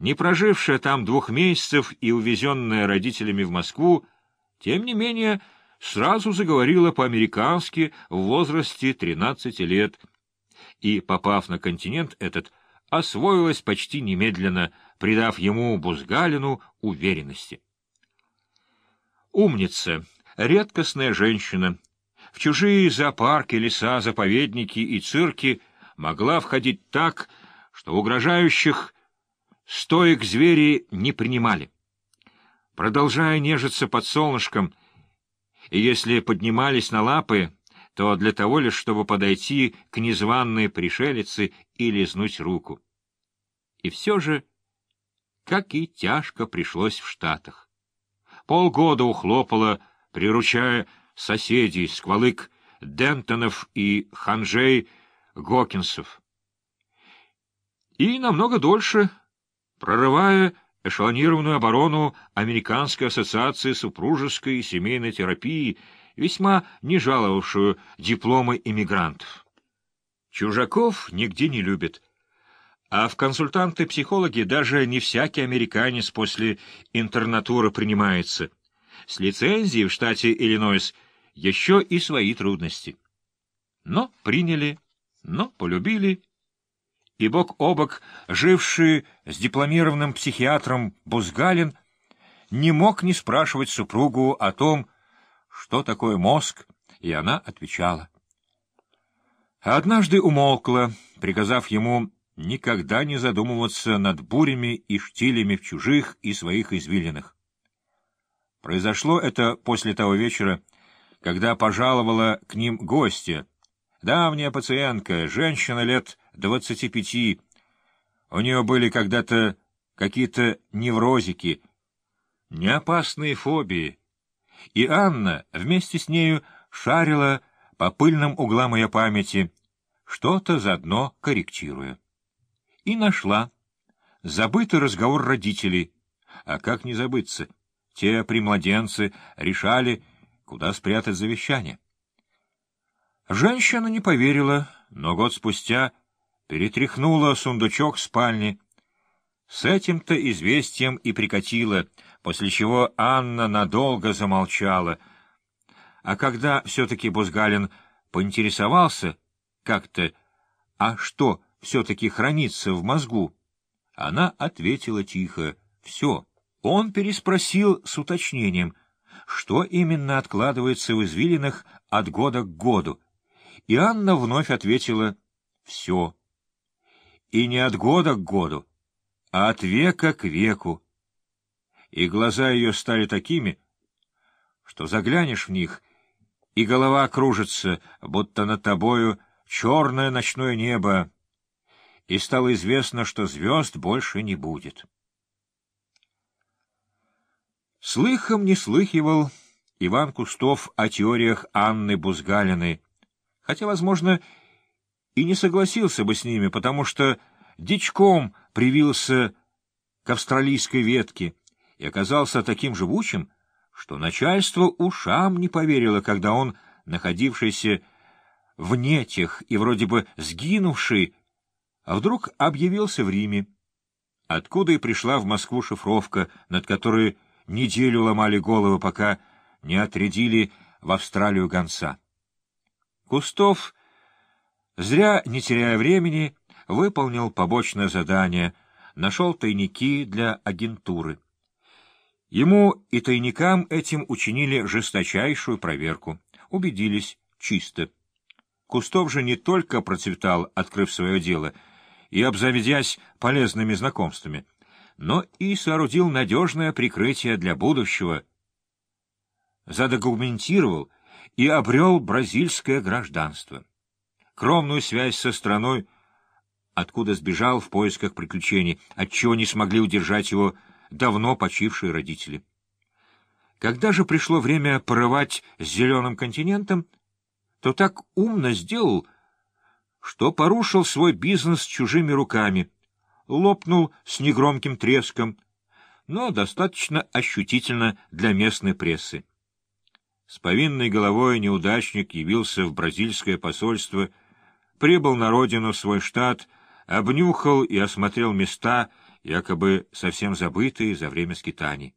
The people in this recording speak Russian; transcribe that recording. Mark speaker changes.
Speaker 1: не прожившая там двух месяцев и увезенная родителями в Москву, тем не менее сразу заговорила по-американски в возрасте 13 лет и, попав на континент этот, освоилась почти немедленно, придав ему, Бузгалину, уверенности. Умница, редкостная женщина, в чужие зоопарки, леса, заповедники и цирки могла входить так, что угрожающих стоек звери не принимали. Продолжая нежиться под солнышком, и если поднимались на лапы, то для того лишь, чтобы подойти к незваной пришелице и лизнуть руку. И все же, как и тяжко пришлось в Штатах. Полгода ухлопала, приручая соседей, сквалык Дентонов и Ханжей Гокинсов. И намного дольше, прорывая эшелонированную оборону Американской ассоциации супружеской и семейной терапии, весьма не жаловавшую дипломы иммигрантов. Чужаков нигде не любят, а в консультанты-психологи даже не всякий американец после интернатуры принимается. С лицензией в штате Иллинойс еще и свои трудности. Но приняли, но полюбили, и бок о бок живший с дипломированным психиатром Бузгалин не мог не спрашивать супругу о том, что такое мозг, и она отвечала. Однажды умолкла, приказав ему никогда не задумываться над бурями и штилями в чужих и своих извилинах. Произошло это после того вечера, когда пожаловала к ним гостья, давняя пациентка, женщина лет двадцати пяти. У нее были когда-то какие-то неврозики, неопасные фобии, и Анна вместе с нею шарила по пыльным углам ее памяти, что-то заодно корректируя. И нашла. Забытый разговор родителей. А как не забыться? Те примладенцы решали, куда спрятать завещание. Женщина не поверила, но год спустя перетряхнула сундучок в спальне. С этим-то известием и прикатила, после чего Анна надолго замолчала. А когда все-таки Бузгалин поинтересовался как-то, а что все-таки хранится в мозгу, она ответила тихо «все». Он переспросил с уточнением, что именно откладывается в извилинах от года к году, и Анна вновь ответила «все». И не от года к году, а от века к веку. И глаза ее стали такими, что заглянешь в них, и голова кружится, будто над тобою черное ночное небо, и стало известно, что звезд больше не будет. Слыхом не слыхивал Иван Кустов о теориях Анны Бузгалиной, хотя, возможно, и не согласился бы с ними, потому что дичком привился к австралийской ветке и оказался таким живучим, что начальство ушам не поверило, когда он, находившийся вне тех и вроде бы сгинувший, а вдруг объявился в Риме, откуда и пришла в Москву шифровка, над которой неделю ломали головы, пока не отрядили в Австралию гонца. Кустов, зря не теряя времени, выполнил побочное задание, нашел тайники для агентуры. Ему и тайникам этим учинили жесточайшую проверку. Убедились, чисто. Кустов же не только процветал, открыв свое дело, и обзаведясь полезными знакомствами — но и соорудил надежное прикрытие для будущего, задокументировал и обрел бразильское гражданство. Кровную связь со страной, откуда сбежал в поисках приключений, отчего не смогли удержать его давно почившие родители. Когда же пришло время порывать с зеленым континентом, то так умно сделал, что порушил свой бизнес чужими руками — лопнул с негромким треском, но достаточно ощутительно для местной прессы. С повинной головой неудачник явился в бразильское посольство, прибыл на родину свой штат, обнюхал и осмотрел места, якобы совсем забытые за время скитаний.